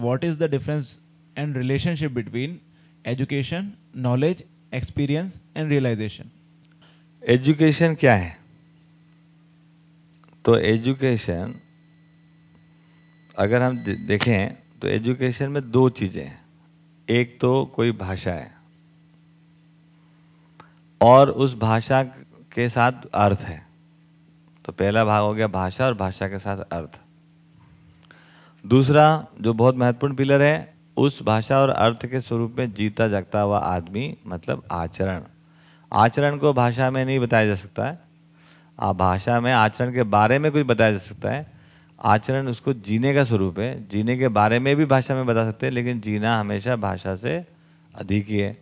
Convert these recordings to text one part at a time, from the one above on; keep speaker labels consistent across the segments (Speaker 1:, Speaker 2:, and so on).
Speaker 1: what is the difference and relationship between education, knowledge, experience and realization?
Speaker 2: Education क्या है तो education अगर हम देखें तो एजुकेशन में दो चीज़ें हैं एक तो कोई भाषा है और उस भाषा के साथ अर्थ है तो पहला भाग हो गया भाषा और भाषा के साथ अर्थ दूसरा, जो बहुत महत्वपूर्ण पिलर है, उस भाषा और अर्थ के स्वरूप में जीता जागता हुआ आदमी मतलब आचरण। आचरण को भाषा में नहीं बताया जा सकता है। आ, भाषा में आचरण के बारे में कुछ बताया जा सकता है। आचरण उसको जीने का स्वरूप है। जीने के बारे में भी भाषा में बता सकते हैं, लेकिन जीना हमेशा भाषा से अधिक ही है।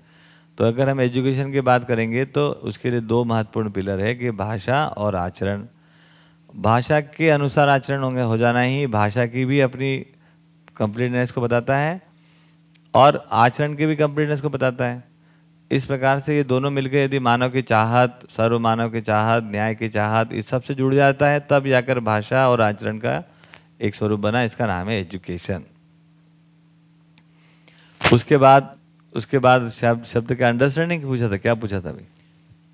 Speaker 2: तो अगर हम एजुकेशन की बात करेंगे तो उसके लिए दो महत्वपूर्ण पिलर है कि भाषा और आचरण। भाषा के अनुसार आचरण होंगे, हो जाना ही। भाषा की भी अपनी कंप्लीटनेस को बताता है और आचरण की भी कंप्लीटनेस को बताता है। इस प्रकार से ये दोनों मिलकर यदि मानव की चाहत, सर्व मानव की चाहत, न्याय की चाहत, इस सबसे जुड़ जाता है, तब जाकर भाषा और आचरण का एक स्वरूप बना, इसका नाम है एजुकेशन उसके बाद उसके बाद शब्द शब्द का अंडरस्टैंडिंग पूछा था, क्या पूछा था अभी?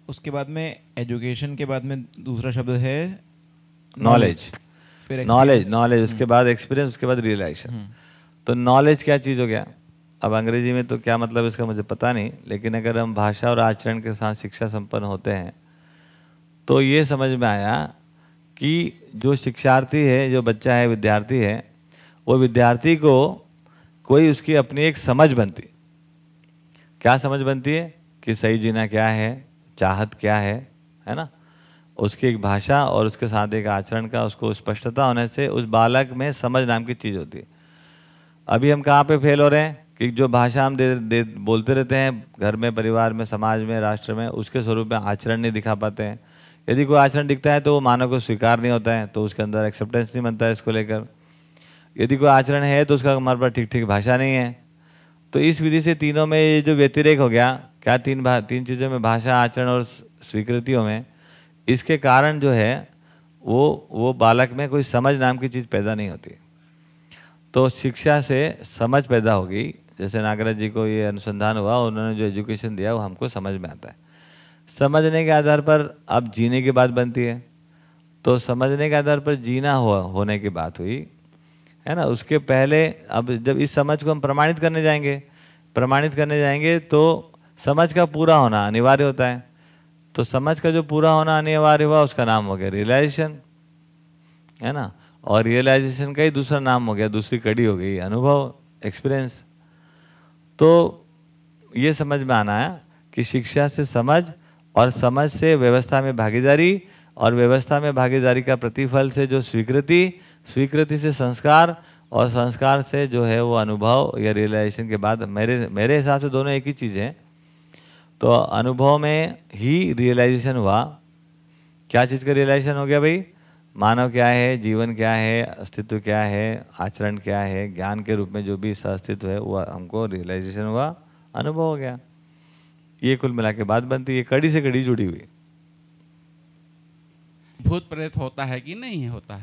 Speaker 1: उसके बाद में एजुकेशन के बाद में दूसरा शब्द है
Speaker 2: नॉलेज
Speaker 1: फिर
Speaker 2: नॉलेज नॉलेज उसके बाद एक्सपीरियंस उसके बाद रियलाइजेशन
Speaker 1: हम्म,
Speaker 2: तो नॉलेज क्या चीज़ हो गया? अब अंग्रेज़ी में तो क्या मतलब इसका मुझे पता नहीं लेकिन अगर हम भाषा और आचरण के साथ शिक्षा संपन्न होते हैं तो ये समझ में आया कि जो शिक्षार्थी है जो बच्चा है विद्यार्थी है वो विद्यार्थी को कोई उसकी अपनी एक समझ बनती क्या समझ बनती है? कि सही जीना क्या है? चाहत क्या है? है ना? उसकी एक भाषा और उसके साथ एक आचरण का उसको स्पष्टता होने से उस बालक में समझ नाम की चीज़ होती है। अभी हम कहाँ पे फेल हो रहे हैं? कि जो भाषा हम दे, दे बोलते रहते हैं घर में परिवार में समाज में राष्ट्र में उसके स्वरूप में आचरण नहीं दिखा पाते हैं। यदि कोई आचरण दिखता है तो वो मानव को स्वीकार नहीं होता है तो उसके अंदर एक्सेप्टेंस नहीं बनता है इसको लेकर। यदि कोई आचरण है तो उसका हमारे पास ठीक ठीक भाषा नहीं है। तो इस विधि से तीनों में ये जो व्यतिरेक हो गया क्या तीन भा, तीन चीज़ों में भाषा आचरण और स्वीकृतियों में इसके कारण जो है वो वो बालक में कोई समझ नाम की चीज़ पैदा नहीं होती। तो शिक्षा से समझ पैदा होगी। जैसे नागराज जी को ये अनुसंधान हुआ उन्होंने जो एजुकेशन दिया वो हमको समझ में आता है। समझने के आधार पर अब जीने की बात बनती है। तो समझने के आधार पर जीना हो, होने की बात हुई है ना? उसके पहले अब जब इस समझ को हम प्रमाणित करने जाएँगे प्रमाणित करने जाएँगे तो समझ का पूरा होना अनिवार्य होता है। तो समझ का जो पूरा होना अनिवार्य हुआ, उसका नाम हो गया रियलाइजेशन है ना? और रियलाइजेशन का ही दूसरा नाम हो गया, दूसरी कड़ी हो गई, अनुभव एक्सपीरियंस तो ये समझ में आना है कि शिक्षा से समझ और समझ से व्यवस्था में भागीदारी और व्यवस्था में भागीदारी का प्रतिफल से जो स्वीकृति स्वीकृति से संस्कार और संस्कार से जो है वो अनुभव या रियलाइजेशन के बाद मेरे मेरे हिसाब से दोनों एक ही चीज़ है। तो अनुभव में ही रियलाइजेशन हुआ। क्या चीज़ का रियलाइजेशन हो गया भाई? मानव क्या है, जीवन क्या है, अस्तित्व क्या है, आचरण क्या है, ज्ञान के रूप में जो भी अस्तित्व है, वो हमको रियलाइजेशन हुआ, अनुभव हो गया। ये कुल मिला के बात बनती है कड़ी से कड़ी जुड़ी हुई।
Speaker 3: भूत प्रेत होता है कि नहीं होता है?